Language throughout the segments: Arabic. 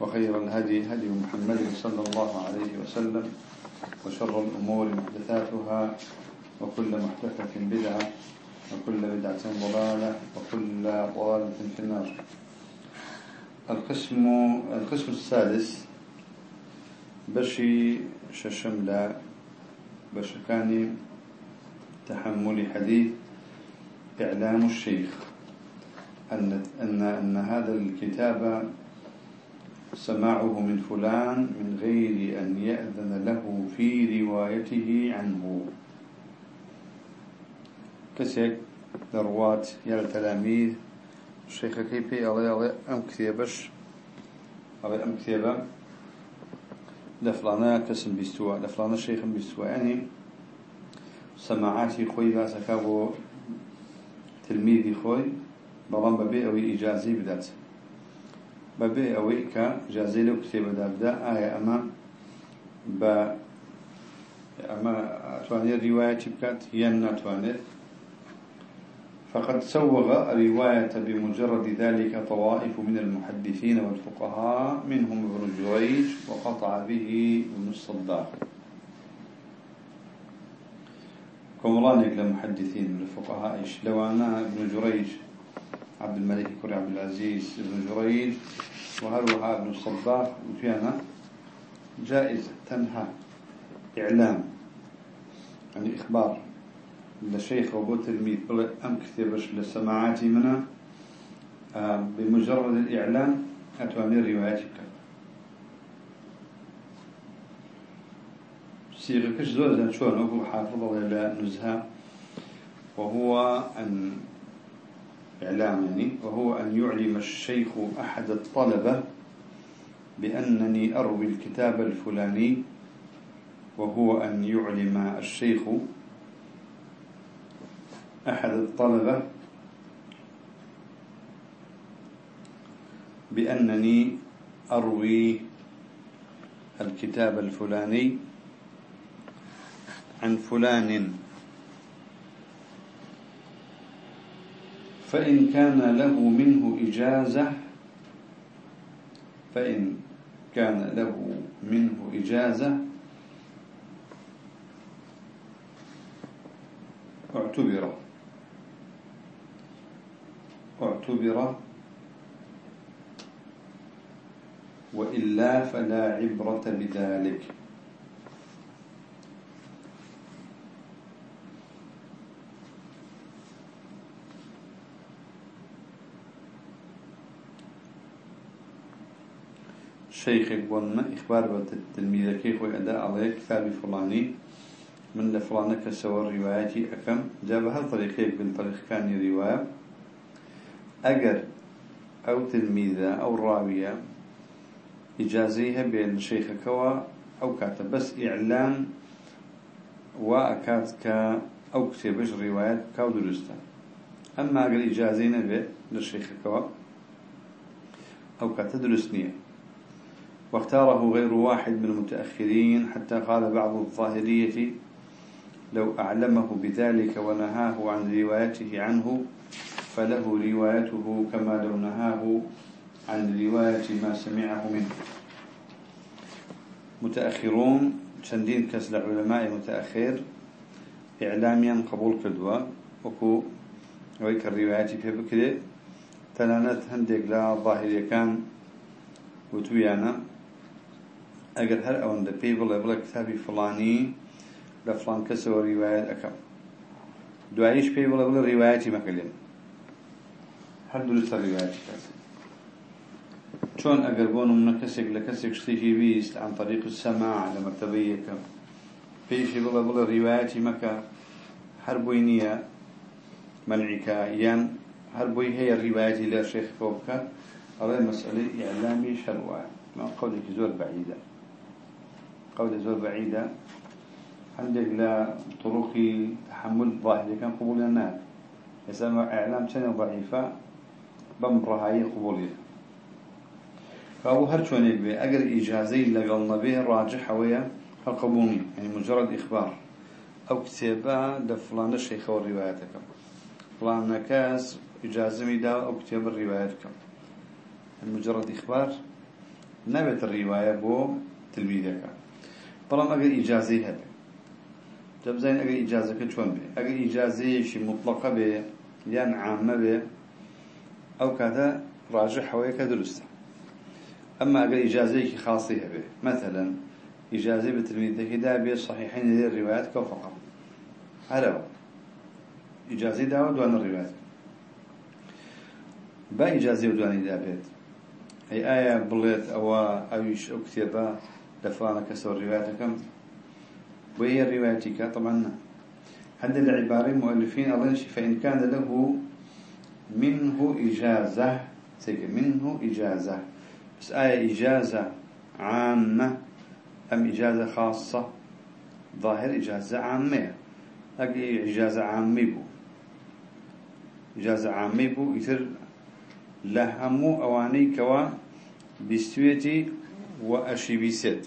وخير الهدي هدي محمد صلى الله عليه وسلم وشر الأمور محدثاتها وكل محدثة بدعة وكل بدعة ضلالة وكل ضلالة في النار. القسم القسم السادس بشي ششملا بشكاني تحمل حديث إعلام الشيخ أن أن أن هذا الكتاب سماعه من فلان من غير أن يأذن له في روايته عنه. كسيك دروات يا التلاميذ الشيخ كيبي الله الله أم كتابش الله أم كتابة لفلانا كسم بيستوى لفلانا الشيخ بيستوى يعني سماعاتي خوي لا سكابو تلميذي خوي بلان ببي أو إجازي بدات. ببي أوي كجازي لو كتابة دابدا آية أما ب أما تواني رواية بكات ينا تواني فقد سوغ الرواية بمجرد ذلك طوائف من المحدثين والفقهاء منهم ابن جريج وقطع به ابن الصداق. كمرانك الفقهاء لو أنا ابن جريج. عبد الملك كري عبد العزيز ابن جريج وهروها ابن الصباح وفينا جائزة تنهى إعلام يعني إخبار لشيخ وبو تلميذ. بل أم كتبش لسماعاتي منه آه، بمجرد الإعلام أتواني رواياتك. سيغة كش زوجة شون أبو حافظ الله نزهة. وهو أن إعلام يعني وهو أن يعلم الشيخ أحد الطلبة بأنني أروي الكتاب الفلاني وهو أن يعلم الشيخ أحد الطلبة بأنني أروي الكتاب الفلاني عن فلان. فإن كان له منه إجازة فإن كان له منه إجازة اعتبر اعتبر وإلا فلا عبرة بذلك شيخك بون إخبار بالتلميذ كيف أداء عليه كتاب فلاني. من لفلانة كسور رواياتي أكم؟ جاب هل طريقيك بالطريق كان رواية. أجر أو تلميذة أو راوية إجازيها بين شيخك أو كاتب. بس إعلان وأكاد ك أو كتبش روايات كاو درستا أما أجر إجازينا به للشيخك أو كاتب واختاره غير واحد من المتأخرين حتى قال بعض الظاهرية لو أعلمه بذلك ونهاه عن روايته عنه فله روايته كما لو نهاه عن رواية ما سمعه منه. متأخرون شندين كسل العلماء متأخر إعلاميا قبول كدوة وكو ويك الروايات في بكرة. تلانت هندق لا ظاهرية كان وتويانا. اگر هر اون ده پی بڵێ بڵێ کتابی فڵانی لە فڵان کەسەوە ریواەت ئەەکەم دواییش پێی بڵێ بڵێ ڕیواەتی مەکەلێن هەر درستە ڕیواەتی کات چۆن ئەگەر بۆ نمونە کەسێک لە کەسێک شتێکی ویست عن طريق السماع یەکەم پێیشی بڵێ بڵێ ڕیواەتی مەکە هەر بۆی نییە مەلعیکە یان هەر بۆی هەیە ڕیواەتی لە شێخەوە بکات ئەڵێ مەسئلەی ئیعلامی شەڕوایە ما قولێکی زۆر بەعیدە قول زور بعيدة. عندك لا طرق تحمل ظاهر. كان قبول الناس يسمى إعلام سنة ضعيفة بمرها هي قبولية. فأبو هرشون يبي أجر إجازي لقلنا به راجح ويا القبولي يعني مجرد إخبار. أو كتابة لفلان الشيخ والرواياتك فلان نكاس إجازة ميدا أو كتاب الرواياتك مجرد إخبار. نبت الرواية بو تلميذك. بەڵام ئەگەر ئیجازەی هەبێ. دەبزانین ئەگەر ئیجازەکە چۆن بێ. ئەگەر ئیجازەیەشی مطلقە بێ یان عامە بێ ئەو کاتە ڕاژە حەوەیەکە دروستە. ئەمما ئەگەر ئیجازەیەکی خاصی هەبێ مەتەلەن ئیجازەی بە تلمیدەکەدا بێ صحیحین لێ ڕیوایەت کە فەقە هەرەوە ئیجازەی داوە دوانە ڕیوایەت با ئیجازەی و دوانی دابێت. ئەی ئایا بڵێت ئەوە ئەویش ئەو کتێبە لفلانا كسر رواياتكم. وهي روايتك طبعا. هذه العبارة مؤلفين الله فإن كان له منه إجازة. منه إجازة. بس آية إجازة عامة. أم إجازة خاصة؟ ظاهر إجازة عامة. أجي إجازة عامة بو. إجازة عامة بو يتر لهمو أواني كوا بستويتي وأشي بيسد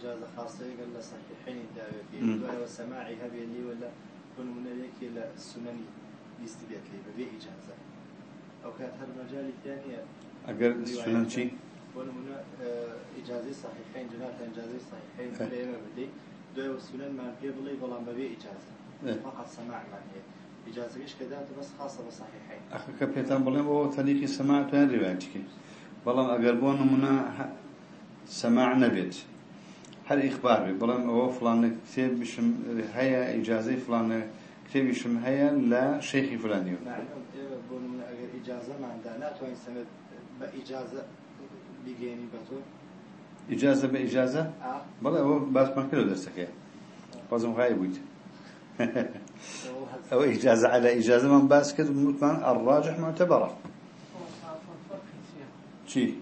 إجازة خاصة قال صحيحين الدعوة والسماعي هبي لي ولا كن من ذلك إلى السنن يستبيت لي ببي إجازة أو كانت هذا المجال الثاني أجر السنن شيء ونمنا إجازة صحيحين جنات إجازة صحيحين بلا ما بدي دعوة والسنن ما في بلي بلا ببي إجازة فقط سماع معنيه إجازة إيش كذا بس خاصة بصحيحين أخي كبيتان بلين هو تليك السماع تين روايتك منا سماع نبيت هل إخبار بلام هو فلان كتاب بشم هيا إجازة بشم هيا لا فلاني نعم بون من أجر إجازة ما بإجازة آه. بلا هو بس ما كله درسك لازم غايب ويت أو إجازة على إجازة من باس كده مطمئن الراجح سماع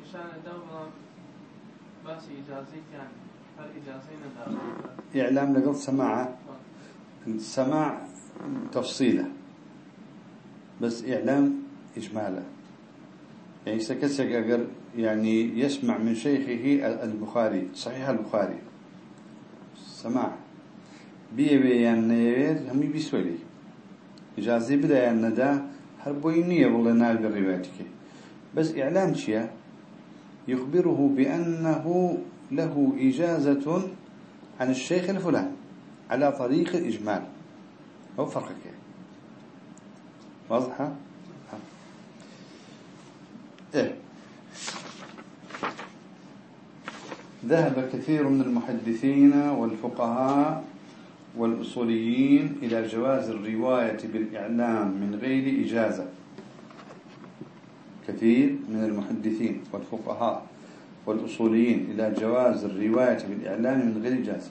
نشان بس ندا إعلام لقل سماعة السماع تفصيله بس إعلام إجماله. يعني سكسك أجر يعني يسمع من شيخه البخاري صحيح البخاري. سماع. بيه يعني همي بيسولي إجازي بدا يعني دا هربوينية والله نال بروايتك بس إعلام شيء يخبره بأنه له إجازة عن الشيخ الفلاني على طريق الإجمال. هو فرق كده واضحة؟ إيه. ذهب كثير من المحدثين والفقهاء والأصوليين إلى جواز الرواية بالإعلام من غير إجازة. كثير من المحدثين والفقهاء والأصوليين إلى جواز الرواية بالإعلام من غير إجازة.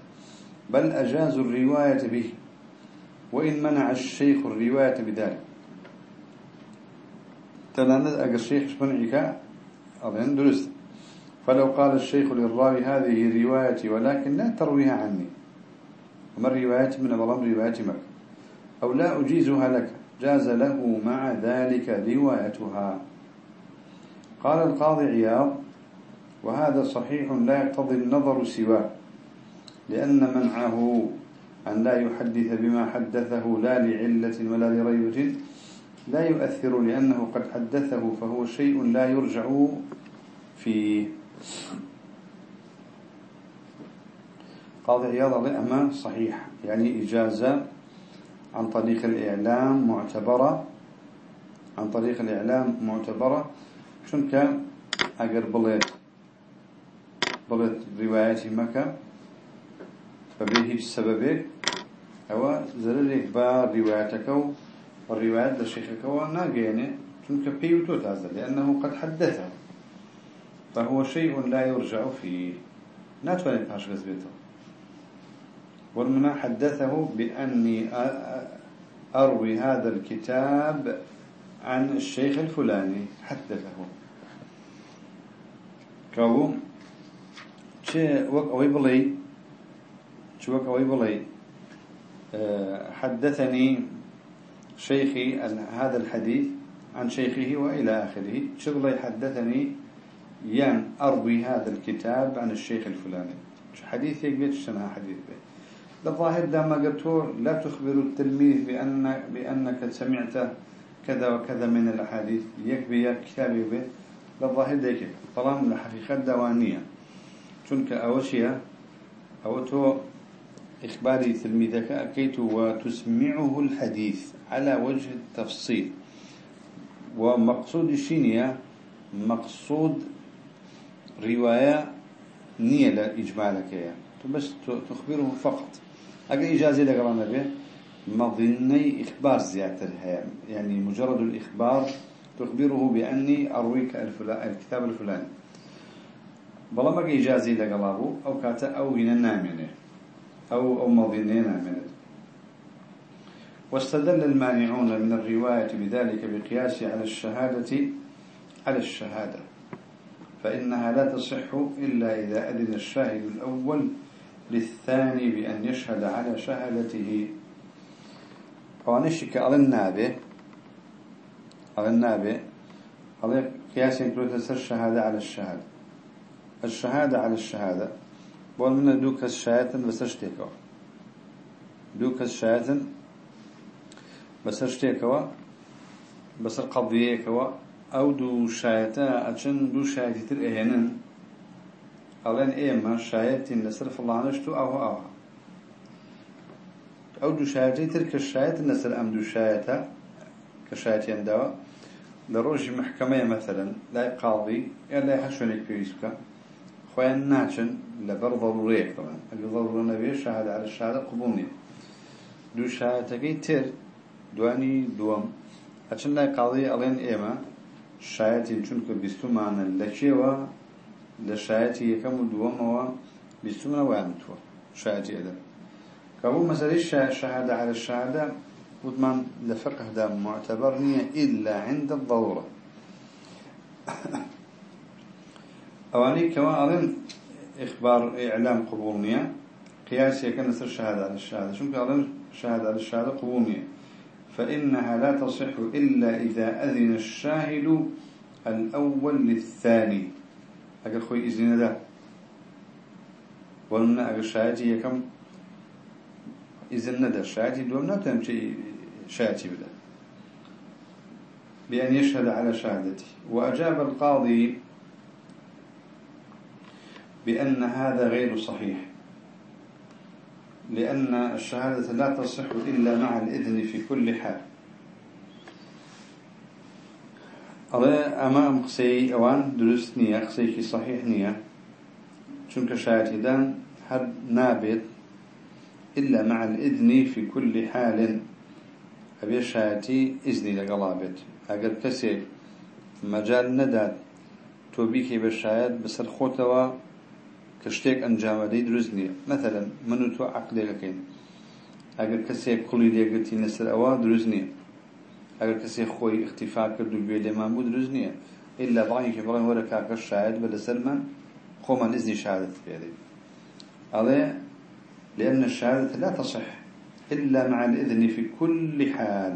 بل أجازوا الرواية به وإن منع الشيخ الرواية بذلك. تلاند أجر الشيخ منعك أظن درست. فلو قال الشيخ للراوي هذه روايتي ولكن لا ترويها عني. وما الرواية من بلام رواية مك أو لا أجيزها لك. جاز له مع ذلك روايتها. قال القاضي عياض وهذا صحيح لا يقتضي النظر سواه. لأن منعه أن لا يحدث بما حدثه لا لعلة ولا لريبة. لا يؤثر لأنه قد حدثه فهو شيء لا يرجع فيه. قاضي عياض أما صحيح يعني إجازة عن طريق الإعلام معتبرة عن طريق الإعلام معتبرة. شنك أقر بليت بليت رواية مكة فبه السببك هو زررك با روايتك والروايات لشيخك وناقيني شنك بيوتو تازل لأنه قد حدثه. فهو شيء لا يرجع فيه. ناتواني بهاش غزبيته والمنا حدثه بأني أروي هذا الكتاب عن الشيخ الفلاني. حدثه. كابو شيء وك أوي بلي شو وك أوي بلي أه، حدثني شيخي هذا الحديث عن شيخه وإلى آخره. شغلي حدثني ين أروي هذا الكتاب عن الشيخ الفلاني. حديث يقبل شنها حديث به؟ للظاهر دام قلتوا لا تخبر التلميذ بأن بأنك سمعت كذا وكذا من الأحاديث. يكبي كتابي به للظاهر ديك طالما الحقيقة دوانية. چونك أوشيا أو تو إخباري تلميذك أكيت وتسمعه الحديث. على وجه التفصيل. ومقصود الشينية مقصود رواية نية لإجمالك بس تخبره فقط. أجل إجازة لقرانا به مظني إخبار زيادة يعني مجرد الإخبار تخبره بأني أرويك الكتاب الفلاني. بلا ما إجازة لقلابه أو كاتا أو هنا نامنه أو أو مظنين نامنه واستدل المانعون من الرواية بذلك بقياس على الشهادة على الشهادة. فإنها لا تصح إلا إذا أذن الشاهد الأول للثاني بأن يشهد على شهادته. فوانشك على النابه على النابه على قياس تسر الشهادة على الشهادة الشهادة على الشهادة بقول من بس اشتكوا دوك الشهادة بس بەسەر شتێکەوە بەسەر قەڵدیەکەوە ئەو دوو شایەتە ئەچن دوو شایەتی تر ئەهێنن. ئەڵێن ئێمە شایەتین لەسەر فڵانشت و ئەو ئەوە ئەو دوو شایەتی تر کە شایەت لەسەر ئەم دوو شایەتە کە شایەتێنداوە لە ڕۆژی محکەمەیە مەثلەن لای قاڵی یا لای هەشوێنێک پێویست بکە خۆیان ناچن لەبەر ضرورەیەک بڵێن ئەگە ضرورە نەبێ شاهد على الشهادة قبول نیە دوو شایەتەکەی تر دوانی دووەم. ئەچن لای قاڵی ئەڵێن ئێمە شایەتی چونکە بیستمانە لە کێوە لە شایەتی یەکەم و دووەمەوە بیستمە وایانتووە شایەتی ئەدە کەبوو مەسەری شەهادە على الشهادە وتمان لە فقهدا معتبر نییە إلا عند الضرورة. ئەوانەی کەوا ئەڵێن ئخبار ئعلام قبول نییە قیاسیەکە لەسەر شهادە على الشهادة چونکە ئەڵێن شهادة على الشهادة قبول نییە. فإنها لا تصح إلا إذا أذن الشاهد الأول للثاني. اگر خوی إذن ندا ولن اگر شاهدی یکم إذن ندا شاهدی دوم نتهم شيء شاهدي بدا بأن يشهد على شهادته وأجاب القاضي بأن هذا غير صحيح. لأن الشهادة لا تصح إلا مع الإذن في كل حال. الله أمام قصي أوان درست نية قصيكي صحيح نية. چونك شاهدان هر نابت إلا مع الإذن في كل حال. أبي شاهدي إذني لقلابت أقل كسي مجال نداد. توبيكي بالشاهد بسر خوتوا كشتيك أنجام دي درست نية مثلا منو تو عقلي لكين؟ أقل كسي كلي ليقتي نسر أوا درست نية اگر کسی خوی اختفاء کرد و گوێ لێمان بوو دروست نییە إلا بڵێن وەرە کاکە شاید بە لەسەر من خۆمان إذن شهادة بيدي عليه لأن الشهادة لا تصح. إلا مع الإذن في كل حال.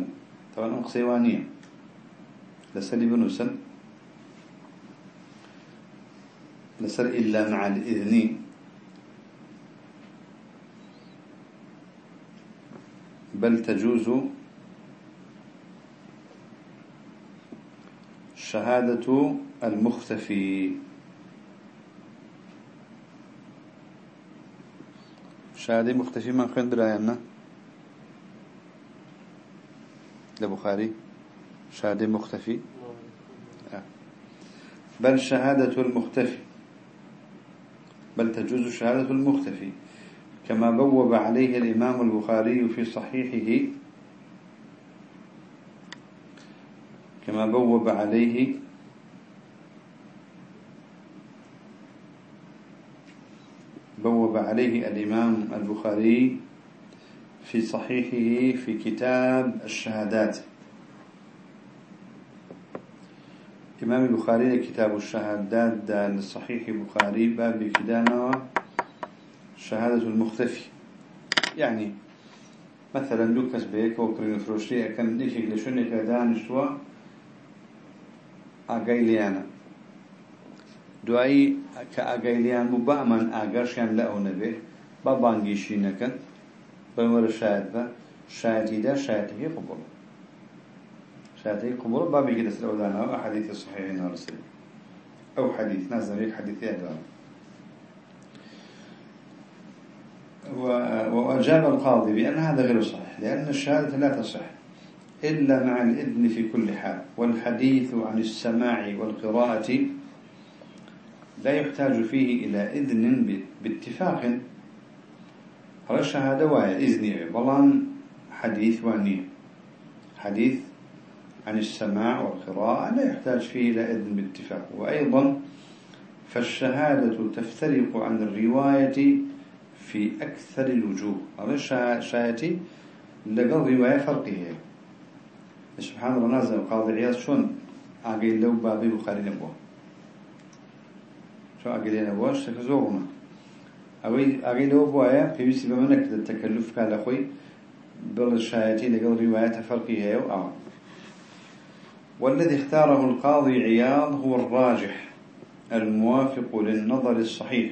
طبعا أم قصيوانية لسلي بنوسن لسر إلا مع الإذن. بل تجوز شهادة المختفي. شهادة مختفي من خين براينا لبخاري شهادة مختفي. آه. بل شهادة المختفي. بل تجوز شهادة المختفي كما بوب عليه الإمام البخاري في صحيحه كما بوب عليه بوب عليه الإمام البخاري في صحيحه في كتاب الشهادات. إمام البخاري كتاب الشهادات دا للصحيح البخاري باب كدانا شهادة المختفي. يعني مثلا لوكاس بيك وكرين فروشي كان ديشي لشوني كدان شوا أقايليانا ئاگایلیان بوو بە ئەمان ئاگەشیان لە ئەو نەبێ بە بانگیشی نەکەن بەوەرە شاید بە شایەتیدا شایەتەکەی قبول. شایەتەکەی قبول بابێکی لەسەر ئەودانەوە حەدیث صحیح نارسل أو حديث نازل هيك حديث أدوان وأجاب القاضي بأن هذا غير صحيح لأن الشهادة لا تصح إلا مع الإذن في كل حال. والحديث عن السماع والقراءة لا يحتاج فيه إلى إذن باتفاق. هذا الشهادة وهي إذن بلان حديث واني حديث عن السماع والقراءة لا يحتاج فيه إلى إذن باتفاق. وأيضا فالشهادة تفترق عن الرواية في أكثر الوجوه. هذا الشهادة لقل رواية فرقية سبحان الله نازل قاضي عياض شون؟ أقول لو بابي بخاري نبوة. شو أقلينا بواش تكزورنا أوي أقيلوا بوايا في بيسي بمنك التكلف كالأخوي بالشايتي لقل روايات فرقية أو أو والذي اختاره القاضي عياض هو الراجح الموافق للنظر الصحيح.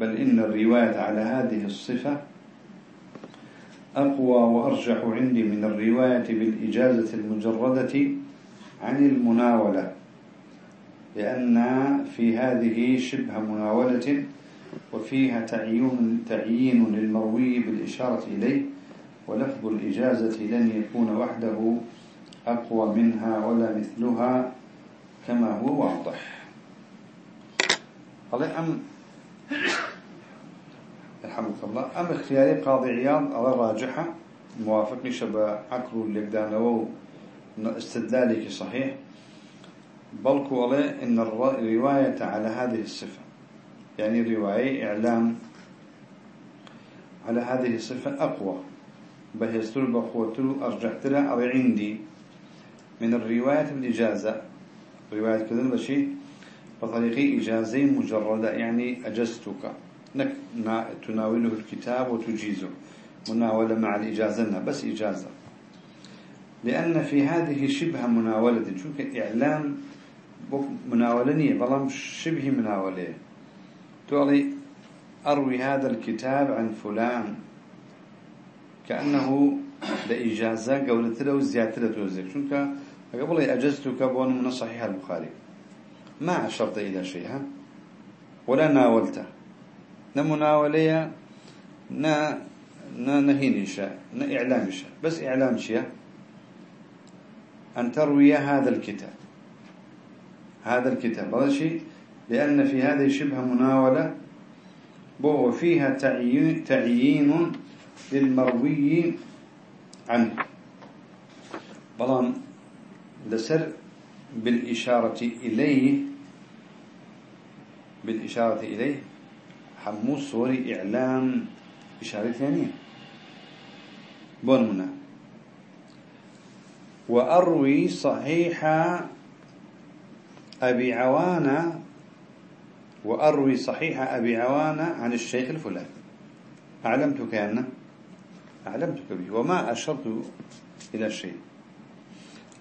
بل إن الرواية على هذه الصفة أقوى وأرجح عندي من الرواية بالإجازة المجردة عن المناولة لأن في هذه شبه مناولة وفيها تعيين, تعيين للمروي بالإشارة إليه ولفظ الإجازة لن يكون وحده أقوى منها ولا مثلها كما هو واضح. قال أم يرحمك الله أم اختياري قاضي عياض على راجحة موافق شبه عقل اللي استدلالك صحيح. بلكو عليه إن الرواية على هذه الصفة يعني رواية إعلام على هذه الصفة أقوى. بهستر بخوتر أرجحت لها عندي. من الرواية بالإجازة رواية كذا بشي بطريقة إجازة مجردة يعني أجزتك. نك تناوله الكتاب وتجيزه. مناولة مع الإجازة بس إجازة. لأن في هذه شبه مناولة. شو إعلام مناولني بلام شبه مناولة. تقولي أروي هذا الكتاب عن فلان. كأنه لإجازة قولت له زيادة له توزيك شنك قبل أجزتك بون من صحيح البخاري. ما أشرت إلى شيء ها ولا ناولته نمناولية نا نا نهيني شيء نا إعلام شيء. بس إعلام شيء. أن تروي هذا الكتاب. هذا الكتاب. هذا شيء لأن في هذه شبه مناولة بو فيها تعيين, تعيين للمروي عنه. بلان لسر بالإشارة إليه بالإشارة إليه حمو صوري إعلام إشارة ثانية. بون منا. وأروي صحيح أبي عوانة وأروي صحيح أبي عوانة عن الشيخ الفلاني. أعلمتك أنا أعلمتك به وما أشرت إلى الشيء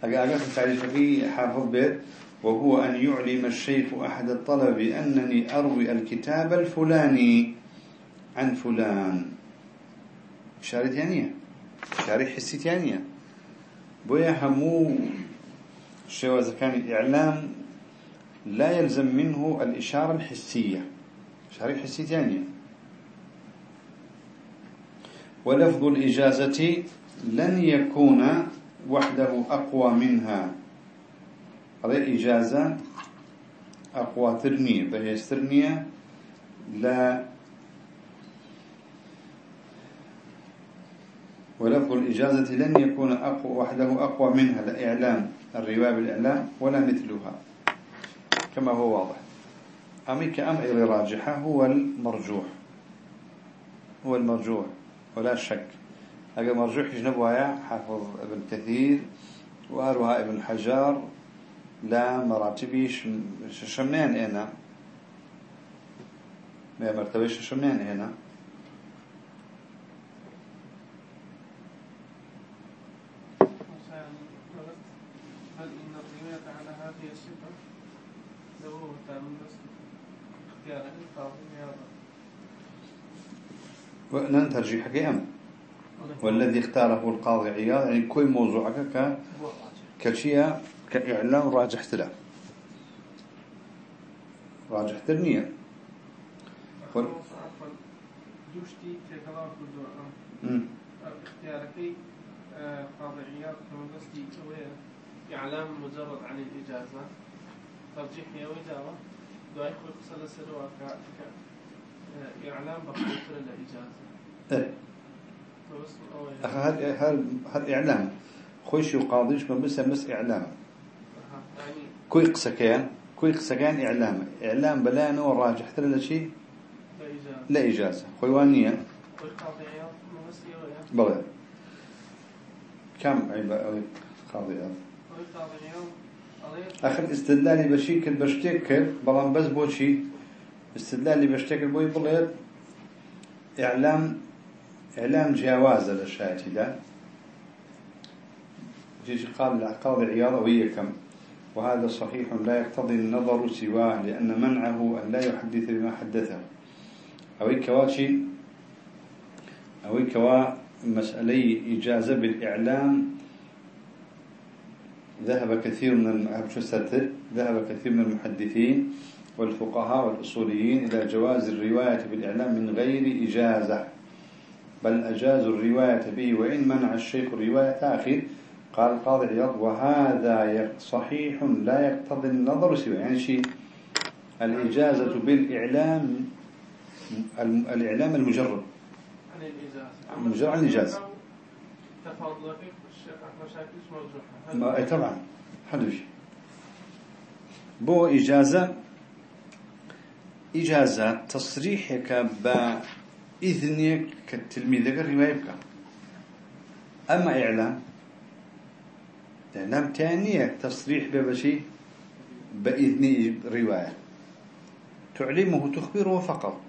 أقول تعريف في حافظ بيت وهو أن يعلم الشيخ أحد الطلب أنني أروي الكتاب الفلاني عن فلان. إشارة ثانية إشارة حسي ثانية. بويا همو شو كان إعلام لا يلزم منه الإشارة الحسية. إشارة حسية ثانية. ولفظ الإجازة لن يكون وحده أقوى منها. هذه الإجازة أقوى ترنية بهي ترنية لا. ولفظ الإجازة لن يكون أقوى وحده أقوى منها. لإعلام الرواية بالإعلام ولا مثلها. كما هو واضح. أمي كأمر راجحة هو المرجوح. هو المرجوح ولا شك. أجا مرجوح يجنبها حافظ ابن كثير وأروها ابن حجار لا مراتبيش شمنين هنا. ما بس اختيار القاضي وأن ترجيحك أم؟ والذي اختاره القاضي عياض يعني كل موضوعك ك كشيء كإعلام راجح تلا راجح ترنية وال... دوشتي تكلار كل اختيارك قاضي عياض إعلام مجرد عن الإجازة. ترجيح يا وجاوة دعي خوي قصة لسروا ك إعلام بخطر الإجازة. هر هر هر إعلام. خوش وقاضيش ما بس مس إعلام. كوي قسكان كوي قسكان إعلام. إعلام بلا أنا والراجح ترى لشي لا إجازة خويوانية بلى كم عيب قاضي آخر استدلالي بشي كل بشتيك كل بلان بس بوشي استدلالي بشتيك البوي بلد إعلام إعلام جواز للشاتي ده. جيش قال القاضي عياض وهي كم؟ وهذا صحيح لا يقتضي النظر سواه لأن منعه أن لا يحدث بما حدثه. أو كواشي؟ أو كوا مسألة إجازة بالإعلام. ذهب كثير من ذهب كثير من المحدثين والفقهاء والأصوليين إلى جواز الرواية بالإعلام من غير إجازة. بل أجازوا الرواية به وإن منع الشيخ الرواية آخر. قال القاضي عياض وهذا صحيح لا يقتضي النظر سوى. يعني شيء الإجازة بالإعلام الإعلام المجرد. عن الإجازة. مجرد عن الإجازة. تفاضل الشيخ أي طبعا. حدوش بو إجازة إجازة تصريحك بإذنك كالتلميذ الرواية بك أما إعلام إعلام تانية تصريح ببشي بإذن رواية. تعلمه تخبره فقط.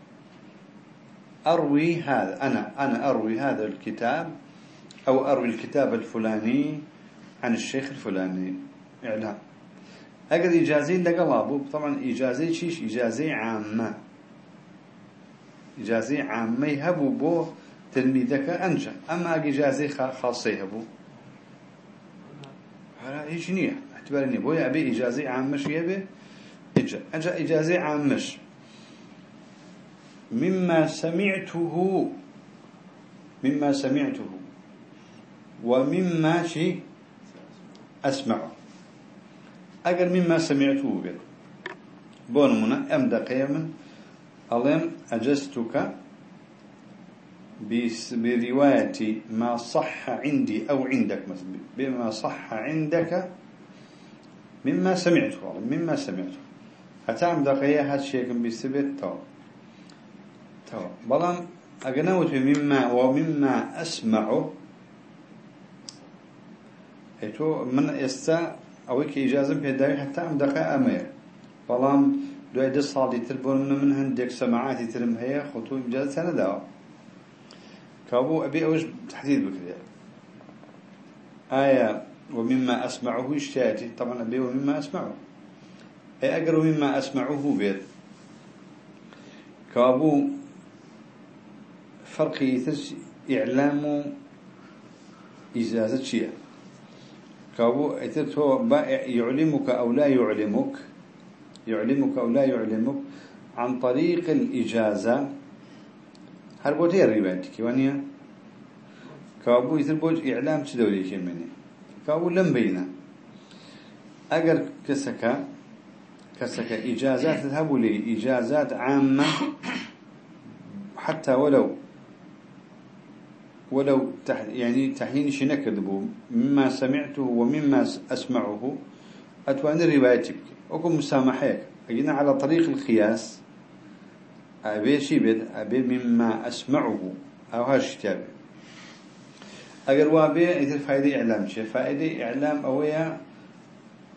أروي هذا أنا أنا أروي هذا الكتاب أو أروي الكتاب الفلاني عن الشيخ الفلاني. إعلام. أجد إجازي لقلابه طبعا إجازي شيش؟ إجازي عامة. إجازي عامة يهبوا بو تلميذك أنجا. أما إجازي خاصة يهبوا هذا إيش نية. اعتبارني بويا أبي إجازي عامش يبي إجا. أجا إجازي عامش مما سمعته مما سمعته ومما شيء أسمعه. أجر مما سمعته بيت بونمنا أم دقيما ألين أجزتك برواية ما صح عندي أو عندك مثلا بما صح عندك مما سمعته مما سمعته أتعم دقيقة الشيء بسبب تو تو بلان أجنوت مما ومما أسمعه هيتو من استا أويك إجازة بهداي حتى أم دقيقة أمير بلان دو عدة صالي تربون من هندك سماعاتي ترم هي خطو إجازة سنة داو كابو أبي أوش تحديد بكري آية ومما أسمعه اشتاتي طبعا أبي ومما أسمعه أي أقر مما أسمعه بيت كابو فرق يثس إعلام إجازة شيء كابو أتته يعلمك أو لا يعلمك يعلمك أو لا يعلمك عن طريق الإجازة. هل بوتي الرواية كيوانيا كأبو يثبوج إعلام تدوري كمني كأبو لم بينا. أجر كسكا كسكا إجازات تذهب لي إجازات عامة. حتى ولو ولو تح يعني تحيين شي نكذبه. مما سمعته ومما أسمعه. أتوان روايتك. وكم مسامحيك. أجينا على طريق القياس. أبي شي بيت أبي مما أسمعه. أو هاش كتابي أجر وابي إذا فائدة إعلام. شيء فائدة إعلام أويا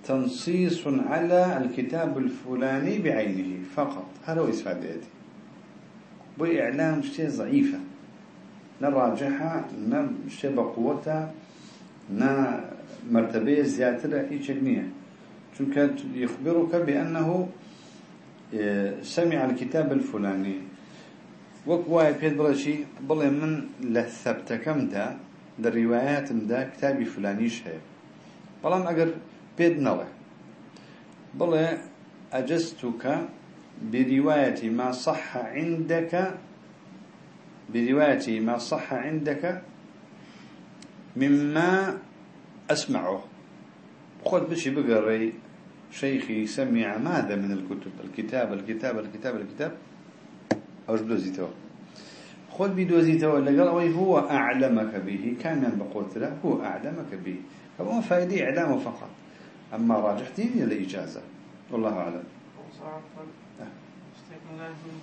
تنصيص على الكتاب الفلاني بعينه فقط. هذا هو إسفادتي بإعلام شيء ضعيفة. نراجحها نشيء بقوتها نا مرتبة زيادة هي شكنية شو يخبرك بأنه آه، سمع الكتاب الفلاني. وكواي بيد برشي بلي من لثبت كم دا؟ دا الروايات دا كتابي فلانيش هي بلان أقر بيد نوع. بلي أجزتك برواية ما صح عندك برواية ما صح عندك مما أسمعه. خذ بشي بقري شيخي سمع ماذا من الكتب؟ الكتاب الكتاب الكتاب الكتاب. أوش بدوزيتوا خذ بدوزيتوا اللي قال هو أعلمك به. كان من بقولت له هو أعلمك به. فهو فائدة إعلامه فقط. أما راجحتي الإجازة والله أعلم.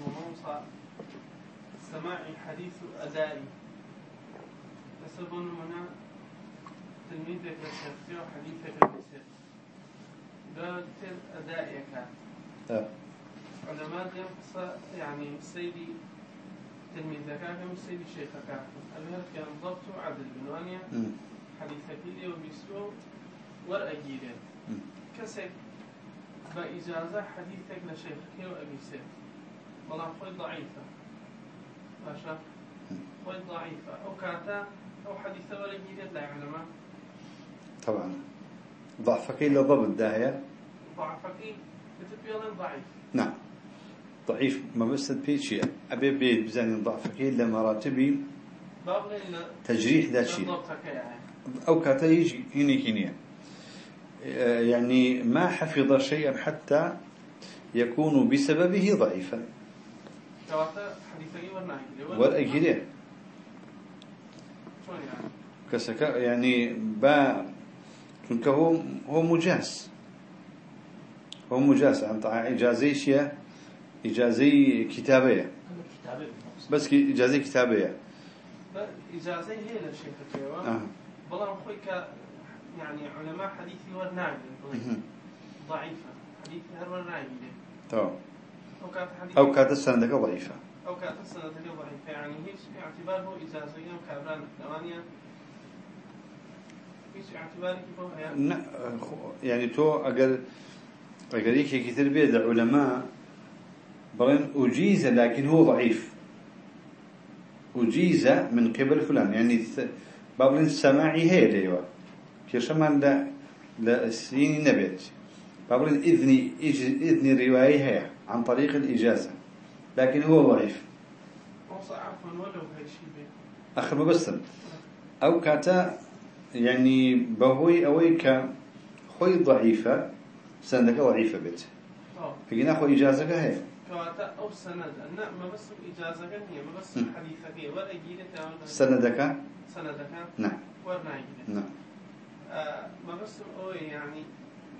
بموصى سماعي حديث نسبون منا تلميذك لشيخي وحديثك لشيخ ده كتير أدائي كان. أه. علماء قصة يعني سيدي تلميذك كان سيدي شيخك الهر كان. ضبط عدل بنوانيا. حديثك اللي وبيسو ورأجيرين أمم. كسك بإجازة حديثك لشيخك وأبي سيف. والله خوي ضعيفة. باشا خوي ضعيفة. أو كاتا أو حديثة ولا جيدة لا علماء. طبعا. ضعفك إلا ضبط داهية ضعفك بتبيض ضعيف. نعم. ضعيف. ما بس بيتشي أبي بيت بزاني ضعفك إلا مراتبي تجريح ذا شيء. يعني. أو كاتا يجي هني هني يعني ما حفظ شيئا حتى يكون بسببه ضعيفا. يعني كسكا يعني با چونك هو هو مجاز. هو مجاز. عن طاعة إجازي شيء؟ إجازي كتابية. بس إجازي كتابية. إجازة هي لشيخك آه. بلان خوي ك يعني علماء حديثي مهم. ضعيفة. حديثي هر ورناهي تمام أو كانت كانت السندك ضعيفة. أو كانت السنة اللي ضعيفة. يعني هيش اعتبار هو إجازية وكابران ثمانية هيش اعتباري كيف هو يعني تو أقل أقل يكي كتير بيد علماء برين أجيز لكن هو ضعيف أجيز من قبل فلان. يعني بابلين السماعي هي ديوا كيشمان لا لا سنين نبت بابلين إذني إج- إذن الرواية هي عن طريق الإجازة. لكن هو ضعيف آخر ما أو كاتا يعني بهوي أويك خوي ضعيفة سندك ضعيفة بيت. أو فقنا خو إجازة هي كواتا أو سند أنا ما بس إجازة هي ما بس م. حديثك هي. ولا تعمل سندك؟ سندك؟ نعم. ورناهي نعم. آه ما بس أوي يعني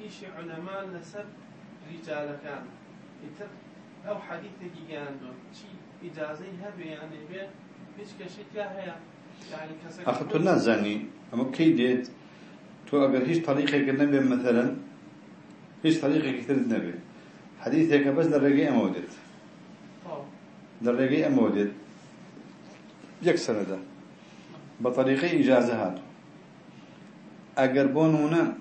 إيش علماء لسب رجال كان يتر أو حديثك كان دون شيء إجازة هبه يعني بيه هيش كشيء هي؟ يعني أخذت الناس زاني. أما كي ديت؟ تو أقل هيش طريقة النبي مثلا هيش طريقة كثير النبي حديث هيك بس للرقية أمودت أو للرقية أمودت يك سنة بطريقة إجازة هاتو أقربون هنا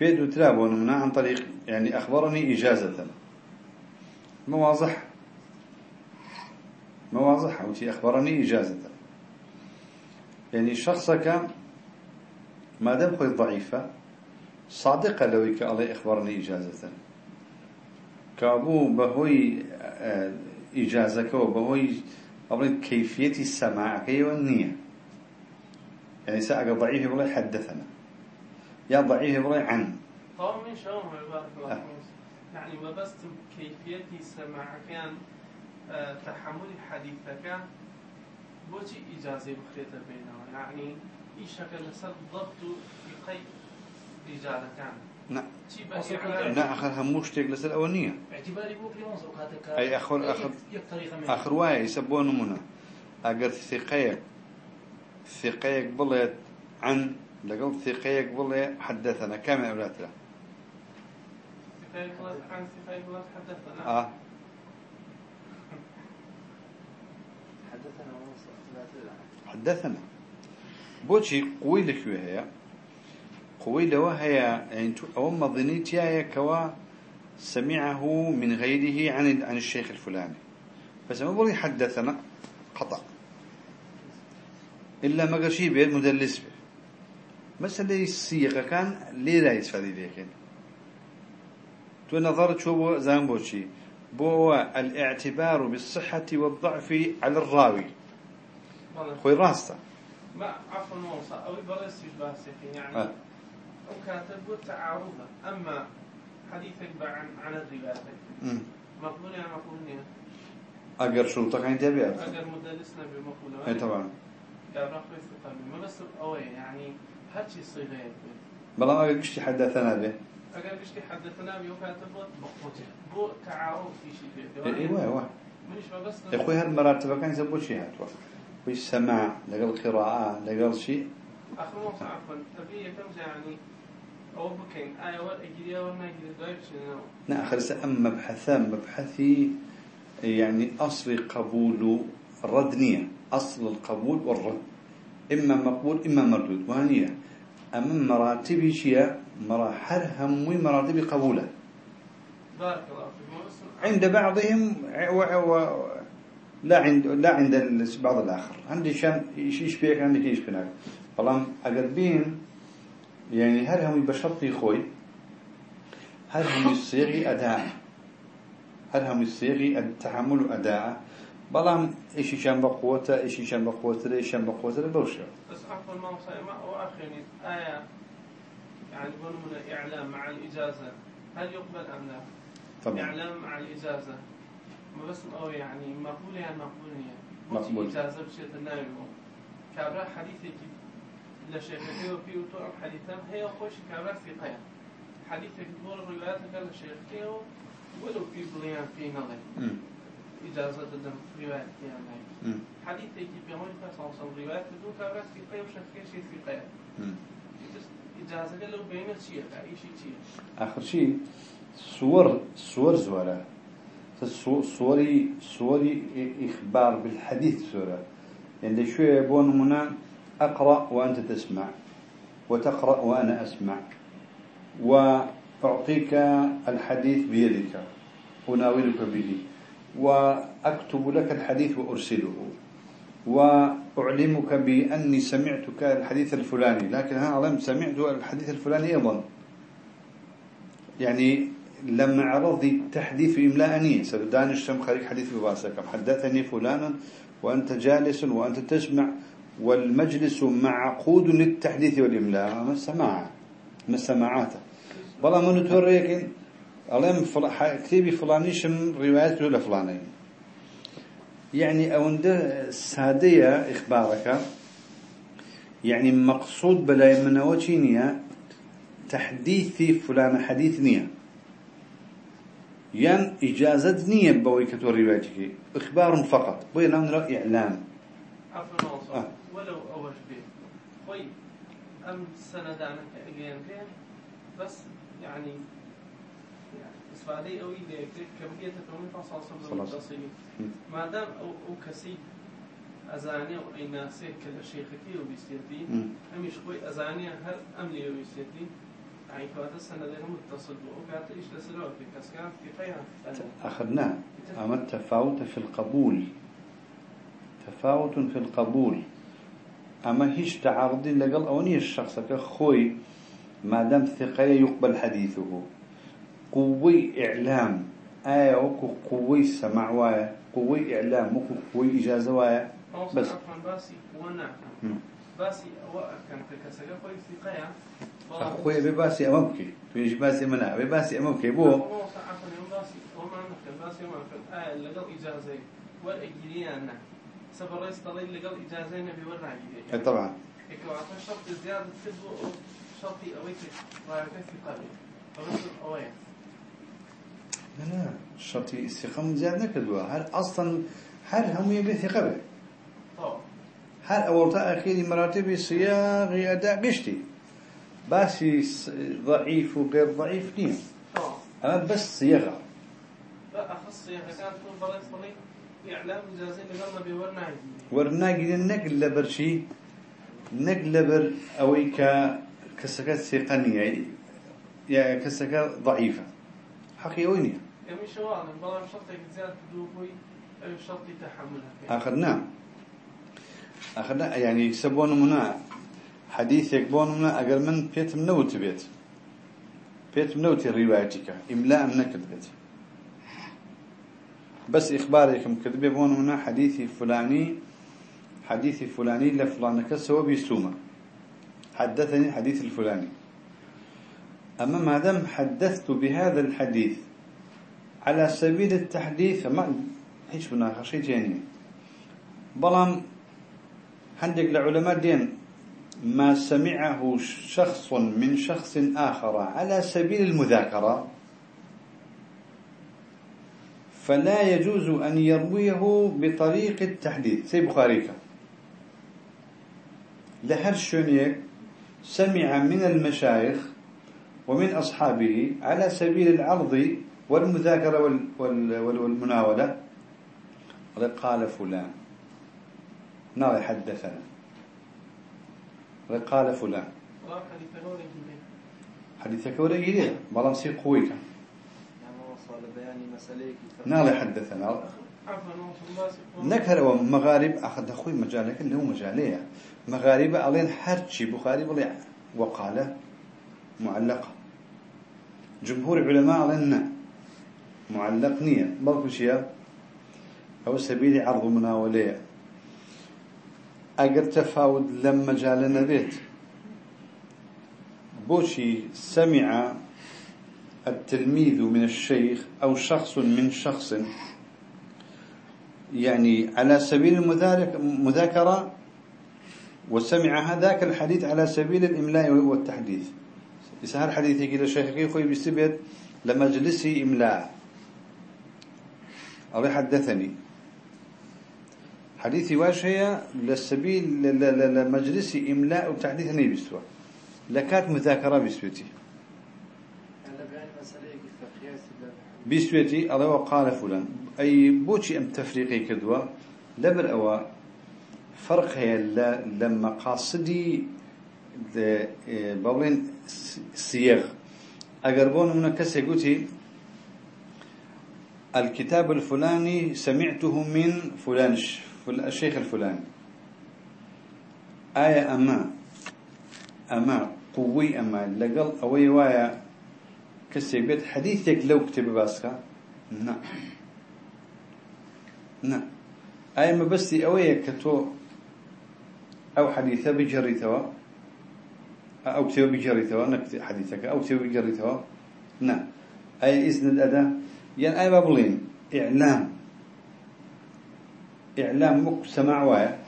بيد وترابون هنا عن طريق يعني أخبرني إجازة مواضح. مواضح وتي أخبرني إجازة يعني شخصك ما دام خوي ضعيفة صادقة لو يك الله أخبرني إجازة. كابو بهوي آه، إجازك وبهوي أبرد كيفية السماع كي والنية يعني سأقى ضعيف يقول حدثنا. يا ضعيف يقول عن. من آه. يعني ما بس كيفية السماع كان آه، تحمل الحديث كان إجازة بخيطة بينه يعني إي شكل سر ضبط نعم بقى كنت يعني لا آخر هموش تجلس الأولانية اعتباري بو في منظر كاتك أي طريقة من آخر واي يسبون منا أجر ثقيك ثقيك بليت عن لقل ثقيك بلي حدثنا كم أولاد له ثقيك بليت عن ثقيك بليت حدثنا آه. حدثنا حدثنا. بوشي قوي لك وهي قوي له وهي يعني أول ما ظنيت يا كوا سمعه من غيره عن عن الشيخ الفلاني. بس ما بقول حدثنا خطأ إلا ما قال شيء بيد مدلس به مثلا السياق كان ليه لا يسفى ذلك تو نظرت شو زان بوشي. بو الاعتبار بالصحة والضعف على الراوي. خوي راسته ما عفوا موصى أو برس باسك يعني. أو كاتب تعارضا أما حديثك عن عن الرواية أمم. مقبول يا مقبول يا شروطك عندي أبي أفهم أجر مدلسنا بمقولة أي طبعا رخص القلب ما بس أوي يعني هاتشي صيغة بلا ما قشتي حدثنا به أجر قشتي حدثنا بيو كاتب بقوته بو تعارض في شيء إيه إيه ما بس يا أخوي هالمراتب كان يسبوا شيء هاتوا وش سماع لقل قراءة لقل شيء. آخر موضوع عفوا. تبي كم يعني أو بكين آية ولا أجري ولا ما أجري دايف شنو نأخذ سأم مبحثان مبحثي يعني أصل قبول الردنية أصل القبول والرد. إما مقبول إما مردود. وهنية. أما مراتب شيء مراحل هم مراتب قبولة. بارك الله فيك. ما بس عند بعضهم و... و... لا عند لا عند بعض الآخر. عندي شان إيش إيش بيك عندك إيش بناك طالما أقربين يعني هل هم بشرطي خوي؟ هل هم يصيغي أداء؟ هل هم يصيغي التحمل أداء؟ بلام إيش شان بقوته إيش شان بقوته إيش شان بقوته؟ بوشة بس عفوا ما ما وآخرين آية يعني يقولون من الإعلام مع الإجازة. هل يقبل أم لا؟ طبعا. إعلام مع الإجازة. ما بس أو يعني مقبولة يعني مقبولة مقبول. إجازة بشيء النايم كابرا حديثك لشيخك وفي وطوع حديثا هي خوش كابرا في قيا حديثك تقول رواياتك لشيخك ولو في بليان في نظر. إجازة الدم رواياتك يعني. أمم، حديثك في عمر فصل وصل روايات بدون كابرا في قيا وشيخك شيء في قيا أمم. إجازة لو بين الشيء أي شيء شيء آخر شيء صور صور زوالة. صوري صوري إخبار بالحديث سورة. يعني شوية يبون منا أقرأ وأنت تسمع وتقرأ وأنا أسمع وأعطيك الحديث بيدك أناولك به وأكتب لك الحديث وأرسله وأعلمك بأني سمعتك الحديث الفلاني لكن أنا لم سمعت الحديث الفلاني أيضا. يعني لما عرض التحديث إملاءني سبدانش تم خارج حديث بباسكم حدثني فلانا وأنت جالس وأنت تسمع والمجلس معقود للتحديث والإملاء. ما السماع ما السماعات والله من توريك ألم فل... فلانيش روايته لفلانين يعني أوند سادية إخبارك يعني مقصود بلا من تحديثي فلان حديث نية. ين إجازة نية بوي كتور روايتك إخبار فقط. بين أمر إعلام عفوا آه. ولو أوش به خوي أم سندانك أجين بس يعني يعني إسفادي أوي ليك كم جيت كم فصل صبر خلاص. متصلين. م. ما دام أو أو كسي أزاني أو أي ناسي كلا شيختي وبيستيتي مم. أميش خوي أزاني هل أملي وبيستيتي يعني متصل في قيام أخذناه. أما التفاوت في القبول. تفاوت في القبول. أما هيش تعارض لقل أوني الشخص كخوي ما دام ثقة يقبل حديثه. قوي إعلام. آية وكو قوي سمع وايا قوي إعلام وكو قوي إجازة وايا بس. باسي مم. باسي أو كان في كسكان خوي بباسي أمامك فيش باسي منع بباسي أمامك بو طبعا شرط زيادة شرطي أويك رايك لا لا الشرطي الثقة من زيادة كدوا هل أصلا هل هم يبي ثقة به هر أول تأخير مراتب صياغ أداء قشتي باسي ضعيف وغير ضعيف نية آه. أما بس صياغة. لا أخص يا كان تكون بريت طريق إعلام إجازة لقلنا بورنا عندي ورناقي النقل لبر شي؟ نقل لبر أوي ك كسكات ثقنية يا كسكات ضعيفة. حقي وينية كمي شوال بلا شرطي زيادة دوبوي شرطي تحملها. أخذنا أخذنا يعني سبون منا حديثك بون منا أقل من بيت منوت بيت. بيت منوت روايتك. إملاء من كذبت بس إخباركم كذبة بون منا حديثي فلاني حديثي فلاني لفلان كسو بيسومة. حدثني حديث الفلاني. أما ما دام حدثت بهذا الحديث على سبيل التحديث ما هيش مناقشة يعني بلام عندك العلماء دين ما سمعه شخص من شخص آخر على سبيل المذاكرة فلا يجوز أن يرويه بطريق التحديث سي بخاريك لهر شونيك سمع من المشايخ ومن أصحابه على سبيل العرض والمذاكرة وال وال وال والمناولة. قال فلان نار حدثنا. قال فلان. حديثك ولا جديد؟ بلام سي قويك. نار حدثنا نكر ومغارب أخذ أخوي مجالك اللي هو مجالية مغاربة ألين حرشي بخاري بلي وقال معلقة. جمهور العلماء ألين معلق نية. بلكو شيء. أو سبيل عرض مناولية. أجر تفاوت لما جالنا بيت بوشي سمع التلميذ من الشيخ أو شخص من شخص. يعني على سبيل المذاك- المذاكرة وسمع هذاك الحديث على سبيل الإملاء والتحديث. يسهر حديثي كده شيخي خوي بيستبيت لمجلسي إملاء. أو حدثني. حديثي واش هي؟ للسبيل ل- ل- ل- لمجلسي إملاء وتحديث ني بيستوى لكات مذاكرة فقياس بيسويتي الله وقال فلان. أي بوشي أم تفريقي كدوة لبر أوا فرق هي لما قاصدي إيه، بولين س- صيغ أقربون من كسي قلتي الكتاب الفلاني سمعته من فلان الش- فل- الشيخ الفلاني. آية أما أما قوي أما لقل أوي وايا كسي بيت حديثك لو كتب باسكا. نعم نعم أي ما بس أوي كتو أو حديثة بجري توا. أو كتب بجري توا نكتب حديثك. أو كتب بجري نعم أي إذن الأداء يعني أي بابلين. إعلام. إعلام مك سماع وايا.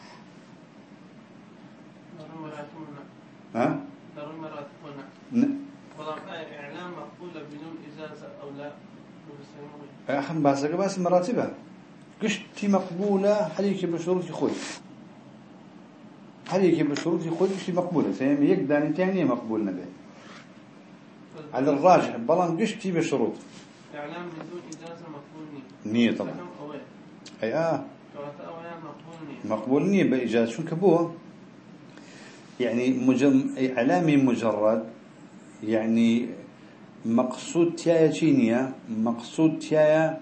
ها؟ إعلام مقبولة بدون إجازة أو لا. أخم باسك باس مراتبها. قشتي مقبولة حديك بشروط خوي حديك بشروط خوي قشتي مقبولة. سيم يقدر تانية مقبول نبي؟ على الراجح. بلان قشتي بشروط. إعلام بدون إجازة مقبول ني نية طبعا. أي آه. مقبول ني مقبول نية بإجازة شو كبوه؟ يعني مجم... إعلامي مجرد يعني مقصود تيايا تشينيا مقصود تيايا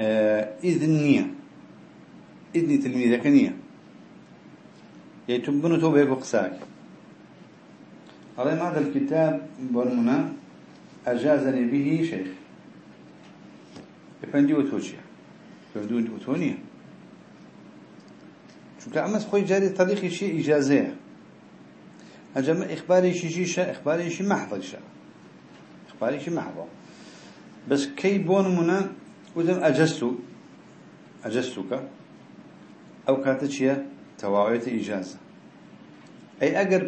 آه إذن نية. إذن تلميذك نية يعني تبنو توبيك وقساك على هذا الكتاب برمنا أجازني به شيخ. يفندي وتوشيا. يفندي وتونيا. چونکە ئەمەس خۆی جاری تەلیقیشی ئیجازەیە؟ ئەجەمە ئیخبارێکی شە؟ ئەخبارێکی مەحڵیشە ئەخبارێکی مەحڵە بەس کەی بۆ نمونە؟ وتم ئەجەست و ئەجەستوکە. ئەو کاتە چییە؟ تەواوێتە ئیجازە. ئەی ئەگەر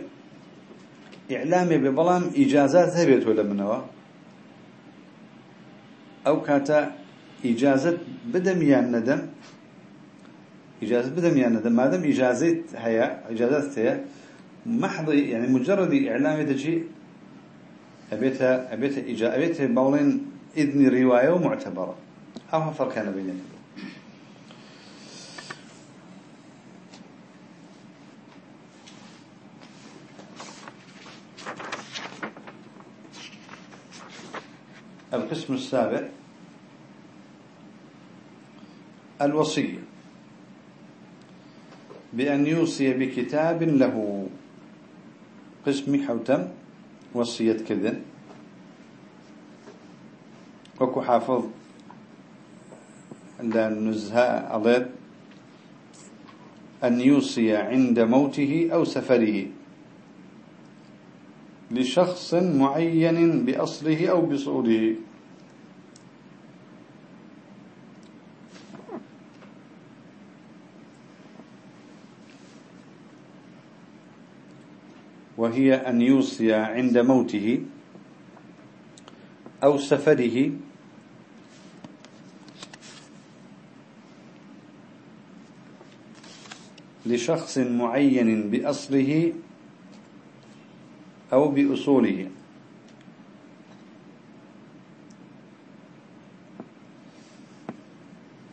ئیعلامێ بێ بەڵام ئیجازات هەبێتەوە لە منەوە ئەو کاتە ئیجازت بدەم یان نەدەم إجازة بدم إجازة يعني ما دام إجازة هي إجازات هي محض يعني مجرد إعلام تجي أبيتها أبيتها إجا أبيتها بولين إذن رواية ومعتبرة. أو فرق كان بينهم القسم السابع الوصية. بأن يوصي بكتاب له. قسم حوتم وصية كذن. وكو حافظ لنزهاء أضيب أن يوصي عند موته أو سفره. لشخص معين بأصله أو بصوله وهي أن يوصي عند موته أو سفره. لشخص معين بأصله أو بأصوله.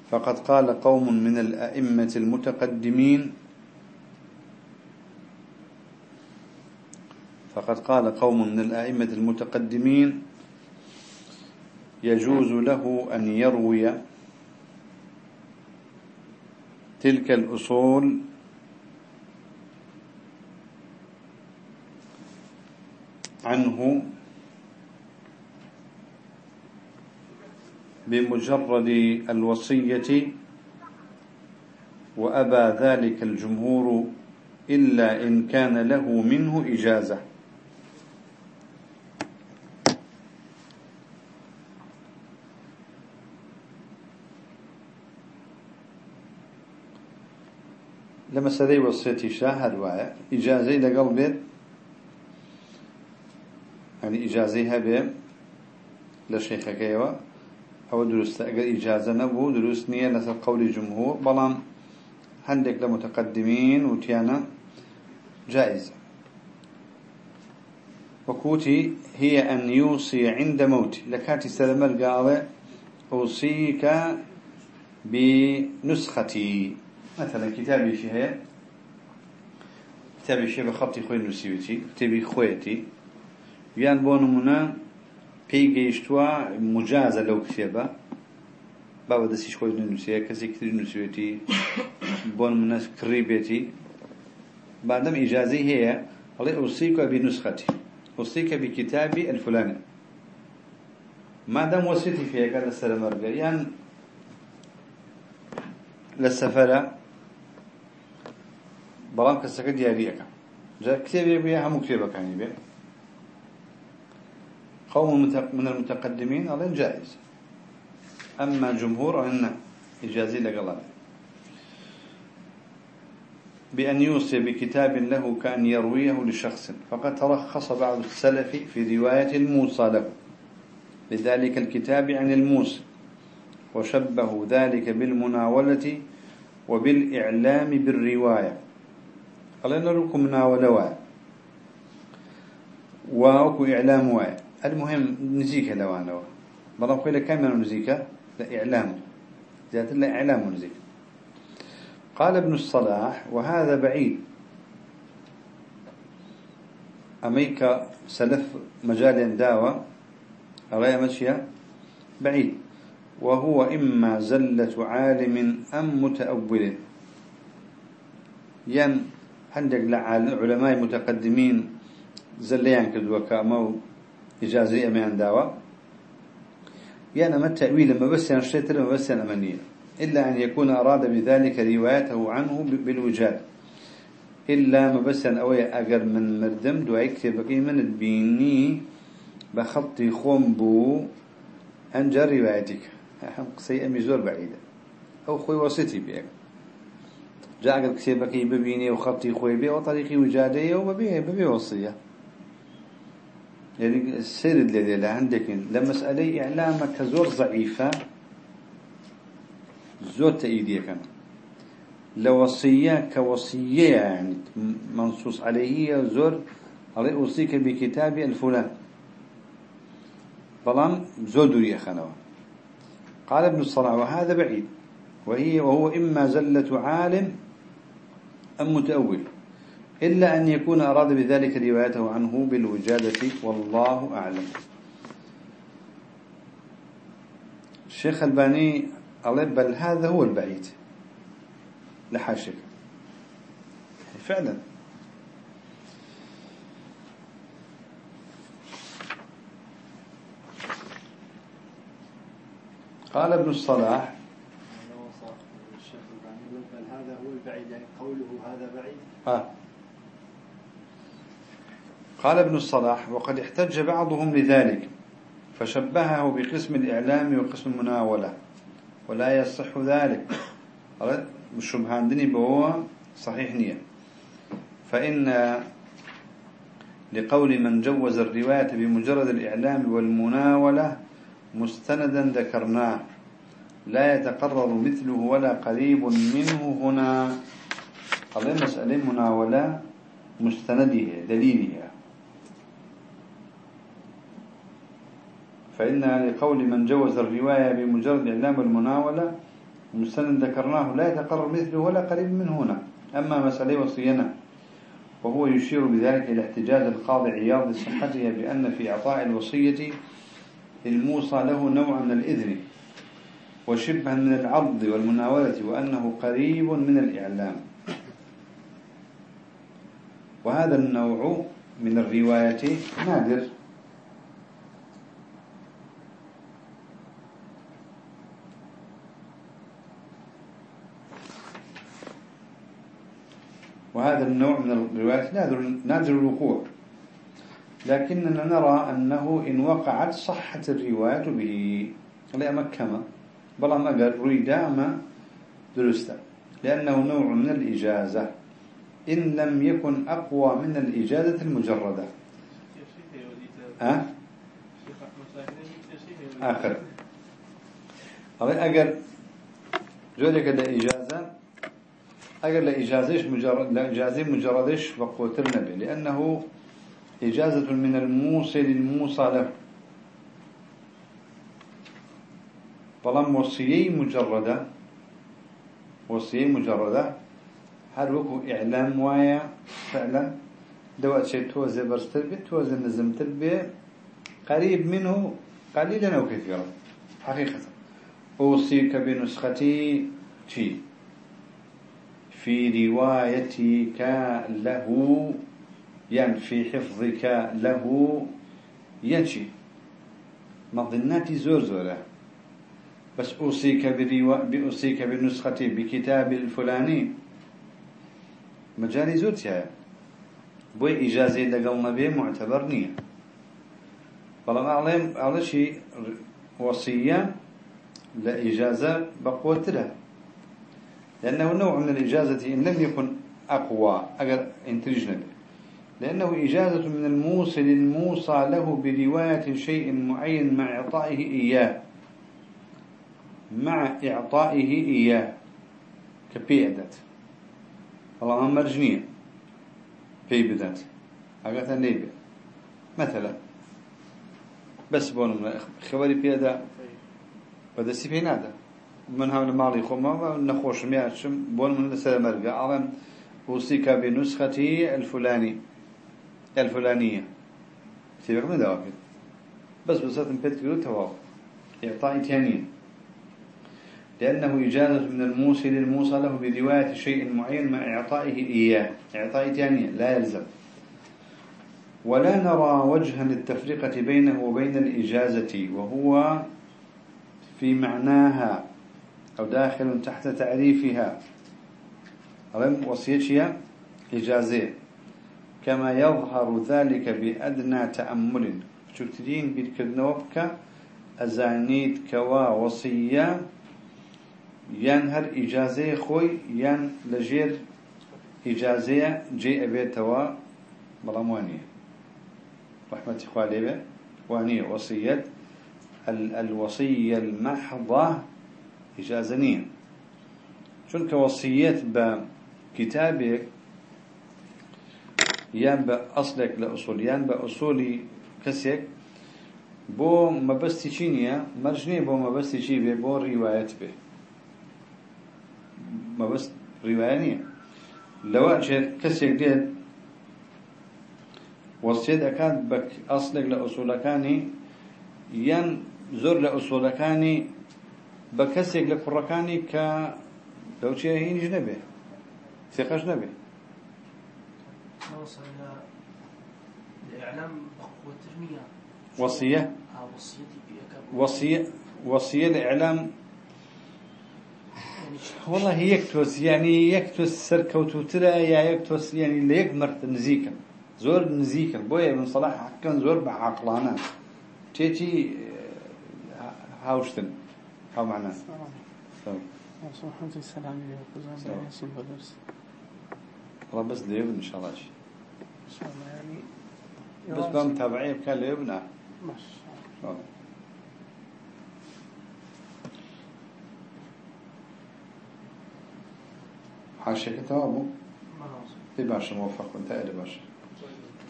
فقد قال قوم من الأئمة المتقدمين فقد قال قوم من الأئمة المتقدمين يجوز له أن يروي تلك الأصول عنه بمجرد الوصية وأبى ذلك الجمهور إلا إن كان له منه إجازة. لما سدي وصيتي شاهد وعي إجازة لقلبه يعني إجازة هبه لشيخ كيوا أو درست أجر إجازة نبو درست نية لسر قول الجمهور بلان هندك لمتقدمين وتيانا جائزة وكوتي هي أن يوصي عند موتي. لكاتي سلم القاضي أوصيك بنسختي. مثلا كتابي شيء كتابي شيء بخطي خوي نسيوتي كتابي خويتي بيان بونمونا پێی گەیشتووە مجازە لەو با باوە دەستیش خۆی نوسیه کسی کتری نووسێتی بۆن منەس کڕی بێتی بعدم هیا حالی ئەڵێ که بی نوسخەتی که بی کتابی ئەلفلانە مادەم وصیتی فێەکە لە سەرمەرگە یان یعنی لە سەفەرە كسكة ديارية جاء كتابي بيها هم كتابة كان يبيع قوم من المتقدمين أظن جائز أما جمهور أن إجازي لقلال بأن يوصي بكتاب له كأن يرويه لشخص فقد ترخص بعض السلف في رواية الموصى له. لذلك الكتاب عن الموصى وشبه ذلك بالمناولة وبالإعلام بالرواية. قال لكم مناولة وأكو إعلام واي. المهم نزيكا لوانو بلا قيل كم نزيكا لإعلام ذات الله إعلام نزيك قال ابن الصلاح وهذا بعيد. أميكا سلف مجال داوى. أغاية مشيا بعيد. وهو إما زلة عالم أم متأول. ين عندك علماء متقدمين زليان كدوكا مو إجازة أمان داوى يعني ما التأويل ما بس ينشتت ما بس أمانية إلا أن يكون أراد بذلك روايته عنه بالوجاد. إلا ما بس أوي أجر من مردم دو يكتب من البيني بخطي خوم بو أنجر روايتك. أهم قصي أمي زور بعيدة. أو خوي وسطي بيك. جاء كتابك ببيني وخطي خوي بي وطريقي وجادية وببيه ببيه وصية. يعني السير اللي عندك لمسألة إعلامك زور ضعيفة زور تأييدية كان. لوصية كوصية يعني منصوص عليه زور عليه أوصيك بكتاب الفلان. بلان زودري خنوه قال ابن الصلاح وهذا بعيد. وهي وهو إما زلة عالم أم متأول إلا أن يكون أراد بذلك روايته عنه بالوجادة والله أعلم. الشيخ ألباني قال بل هذا هو البعيد. لحاشك فعلا. قال ابن الصلاح بل البعيد يعني قوله هذا بعيد. آه. قال ابن الصلاح وقد احتج بعضهم لذلك فشبهه بقسم الإعلام وقسم المناولة ولا يصح ذلك. قالت الشبهان دني بهو صحيح نية. فإن لقول من جوز الرواية بمجرد الإعلام والمناولة مستندا ذكرناه. لا يتقرر مثله ولا قريب منه هنا. قال مسألة مناولة مستنده دليلها فإن لقول من جوز الرواية بمجرد إعلام المناولة مستند ذكرناه لا يتقرر مثله ولا قريب من هنا. أما مسألة وصينا وهو يشير بذلك إلى احتجاج القاضي عياض لصحتها بأن في إعطاء الوصية الموصى له نوع من الإذن. وشبها من العرض والمناولة وأنه قريب من الإعلام. وهذا النوع من الرواية نادر. وهذا النوع من الروايات نادر, نادر الوقوع. لكننا نرى أنه إن وقعت صحت الرواية به. لا مكمة بل ما قال ريدا ما درسته لأنه نوع من الإجازة. إن لم يكن أقوى من الإجازة المجردة. أه؟ آخر. أقل جودك الإجازة أقل لإجازيش مجرد لإجازي مجردش بقوتر نبي لأنه إجازة من الموصل الموصى له بلام وصية مجردة وصية مجردة هل وكو إعلام وايا فعلا دوات شيء توزي برستر بي توزي نزمتر بي قريب منه قليلا أو كثيرا حقيقة أوصيك بنسختي شيء في روايتك له يعني في حفظك له ينشي مظناتي زور زورة بس أوصيك بروا... بأوصيك بالنسخة بكتاب الفلاني. مجالي زورتها بوي إجازة لقلنا به معتبر نية. أعلم على شيء وصية لإجازة بقوة لأنه نوع من الإجازة إن لم يكن أقوى أجر انترجنا لأنه إجازة من الموصل الموصى له برواية شيء معين مع إعطائه إياه. مع إعطائه إياه. كبيعدت والله مرجنية. في بدات أقاثا ليبي مثلا. بس بون خبري بيدا بدا سيبين هذا من هم المالي خما نخوش مياشم بون من السلام مرقى أعلم أوصيك بنسختي الفلاني. الفلانية. سيبق من دواكد بس بسات بيت كيلو تواف إعطاء تانيين لأنه إجازة من الموصل الموصى له برواية شيء معين مع إعطائه إياه. إعطاء تانية لا يلزم. ولا نرى وجها للتفرقة بينه وبين الإجازة وهو في معناها أو داخل تحت تعريفها. ألم وصيتها إجازة. كما يظهر ذلك بأدنى تأمل. شكترين بالكرنوبك أزانيت كوا یان هەر ئیجاازەیە خۆی یان لەژێر ئیجاازەیە جێ ئەبێتەوە بەڵام وانە رحمەتی خوا لێبێ. وانە وەسیەت الوصية المحضة إجازة نية چونکە وەسیەت بە کتابێک یان بە ئەسلێک لە ئوسولیان بە ئوسۆلی کەسێک بۆ مەبەستی چی نییە؟ مەرجنیە بۆ مەبەستی چی بێ؟ بۆ ڕیواەت بێ. ديت وصيت أكاد بك أصلك لأصولكاني يان زور لأصولكاني بكسيك لكركاني ك لو شيء الإعلام بقوة الترمية وصية. آه، وصيتي بأكبر وصية وصية الإعلام وڵە یەک تۆسیانی یەک تۆس سەرکەوتوترە یا یەک تۆسیانی لە یەک مرد نزیکم. زۆر نزیکم. بۆیە من سەڵح حەکەن زۆر بە عاقلانە. تێتی هاوشتن. هاومانە وڵە بەس لێ بن شەڵاش بەس بەم تەبعێ بکە لێ بنە ماشاءالله. حاشيك مناصب. دي باشا موفق وانت أهل باشا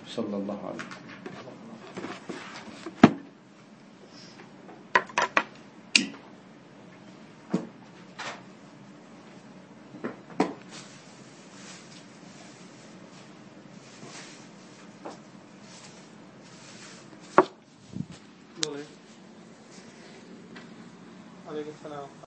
صلى الله عليه